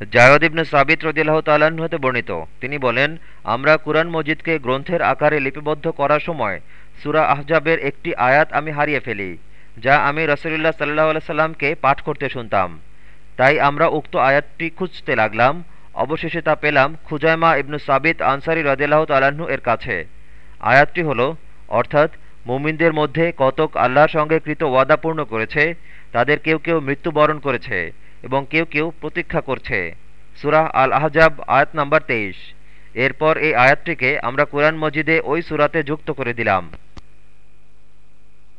জায়দ ইবনে সাবিত রদিল্লাহ তাল্লাহ্ন হতে বর্ণিত। তিনি বলেন, আমরা কুরআন মজিদকে গ্রন্থের আকারে লিপিবদ্ধ করার সময় সুরা আহজাবের একটি আয়াত আমি হারিয়ে ফেলি, যা আমি রসুলুল্লাহ সাল্লাহ সাল্লামকে পাঠ করতে শুনতাম। তাই আমরা উক্ত আয়াতটি খুঁজতে লাগলাম। অবশেষে তা পেলাম খুজাইমা ইবনু সাবিত আনসারি রদিল্লাহ তাল্লাহ্ন এর কাছে। আয়াতটি হল, অর্থাৎ, মুমিনদের মধ্যে কতক আল্লাহর সঙ্গে কৃত ওয়াদা পূর্ণ করেছে, তাদের কেউ কেউ মৃত্যুবরণ করেছে। এবং কেউ কেউ প্রতীক্ষা করছে। সুরাহ আল আহজাব আয়াত নাম্বার তেইশ। এরপর এই আয়াতটিকে আমরা কোরআন মজিদে ওই সুরাতে যুক্ত করে দিলাম।